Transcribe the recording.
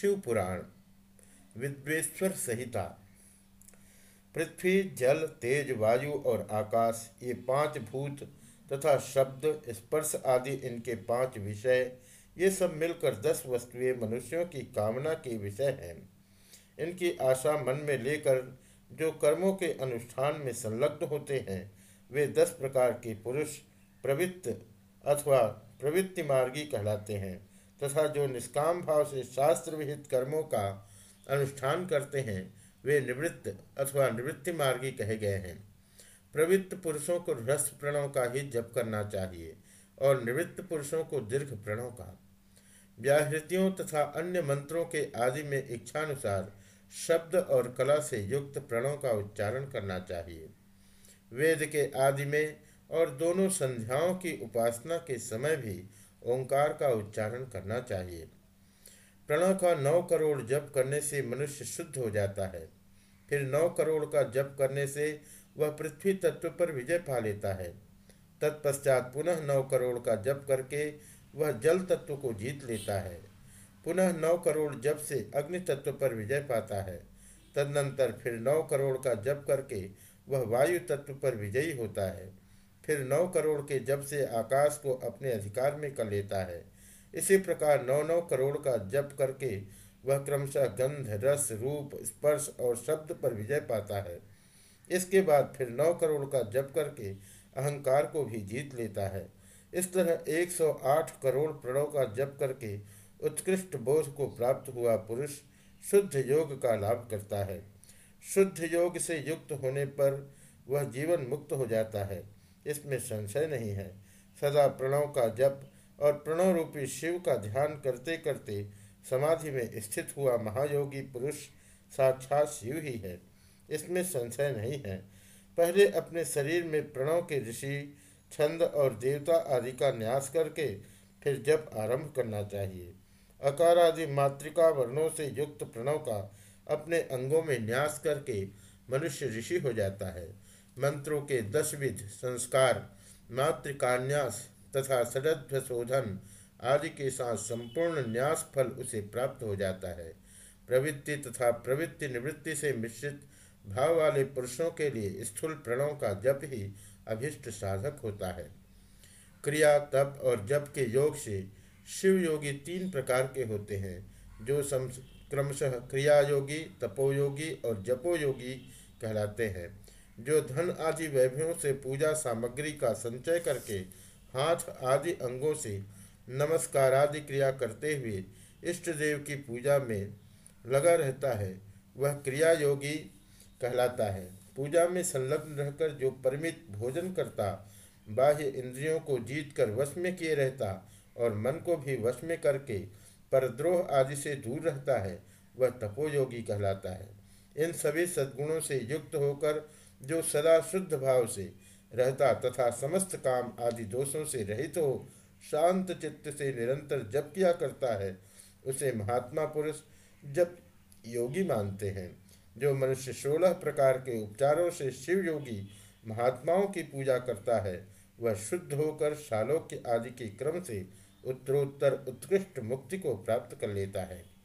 शिव पुराण विद्वेश्वर संहिता, पृथ्वी, जल, तेज, वायु और आकाश, ये पाँच भूत तथा शब्द, स्पर्श आदि इनके पाँच विषय, ये सब मिलकर दस वस्तुएँ मनुष्यों की कामना के विषय हैं। इनकी आशा मन में लेकर जो कर्मों के अनुष्ठान में संलग्न होते हैं, वे दस प्रकार के पुरुष प्रवृत्त अथवा प्रवृत्ति मार्गी कहलाते हैं। तथा जो निष्काम भाव से शास्त्र विहित कर्मों का अनुष्ठान करते हैं, वे निवृत्त अथवा निवृत्ति मार्गी कहे गए हैं। प्रवृत्त पुरुषों को रस प्रणव का ही जप करना चाहिए और निवृत्त पुरुषों को दीर्घ प्रणव का। व्याहृतियों तथा अन्य मंत्रों के आदि में इच्छानुसार शब्द और कला से युक्त प्रणव का उच्चारण करना चाहिए। वेद के आदि में और दोनों संध्याओं की उपासना के समय भी ओंकार का उच्चारण करना चाहिए। प्रणव का नौ करोड़ जप करने से मनुष्य शुद्ध हो जाता है। फिर नौ करोड़ का जप करने से वह पृथ्वी तत्व पर विजय पा लेता है। तत्पश्चात पुनः नौ करोड़ का जप करके वह जल तत्व को जीत लेता है। पुनः नौ करोड़ जप से अग्नि तत्व पर विजय पाता है। तदनंतर फिर नौ करोड़ का जप करके वह वायु तत्व पर विजयी होता है। फिर नौ करोड़ के जप से आकाश को अपने अधिकार में कर लेता है। इसी प्रकार नौ नौ करोड़ का जप करके वह क्रमशः गंध, रस, रूप, स्पर्श और शब्द पर विजय पाता है। इसके बाद फिर नौ करोड़ का जप करके अहंकार को भी जीत लेता है। इस तरह 108 करोड़ प्रणव का जप करके उत्कृष्ट बोध को प्राप्त हुआ पुरुष शुद्ध योग का लाभ करता है। शुद्ध योग से युक्त होने पर वह जीवन मुक्त हो जाता है। इसमें संशय नहीं है। सदा प्रणव का जप और प्रणव रूपी शिव का ध्यान करते करते समाधि में स्थित हुआ महायोगी पुरुष साक्षात शिव ही है। इसमें संशय नहीं है। पहले अपने शरीर में प्रणव के ऋषि, छंद और देवता आदि का न्यास करके फिर जप आरंभ करना चाहिए। अकार आदि मातृका वर्णों से युक्त प्रणव का अपने अंगों में न्यास करके मनुष्य ऋषि हो जाता है। मंत्रों के दस विध संस्कार, मातृकान्यास तथा शोधन आदि के साथ संपूर्ण न्यास फल उसे प्राप्त हो जाता है। प्रवृत्ति तथा प्रवृत्ति निवृत्ति से मिश्रित भाव वाले पुरुषों के लिए स्थूल प्रणव का जप ही अभिष्ट साधक होता है। क्रिया, तप और जप के योग से शिव योगी तीन प्रकार के होते हैं, जो क्रमशः क्रिया योगी तपोयोगी और जपोयोगी कहलाते हैं। जो धन आदि वैभवों से पूजा सामग्री का संचय करके हाथ आदि अंगों से नमस्कार आदि क्रिया करते हुए इष्ट देव की पूजा में लगा रहता है, वह क्रिया योगी कहलाता है। पूजा में संलग्न रहकर जो परिमित भोजन करता, बाह्य इंद्रियों को जीत कर वश में किए रहता और मन को भी वश में करके परद्रोह आदि से दूर रहता है, वह तपोयोगी कहलाता है। इन सभी सद्गुणों से युक्त होकर जो सदा शुद्ध भाव से रहता तथा समस्त काम आदि दोषों से रहित हो, शांत चित्त से निरंतर जप किया करता है, उसे महात्मा पुरुष जब योगी मानते हैं। जो मनुष्य सोलह प्रकार के उपचारों से शिव योगी महात्माओं की पूजा करता है, वह शुद्ध होकर शालोक्य आदि के क्रम से उत्तरोत्तर उत्कृष्ट मुक्ति को प्राप्त कर लेता है।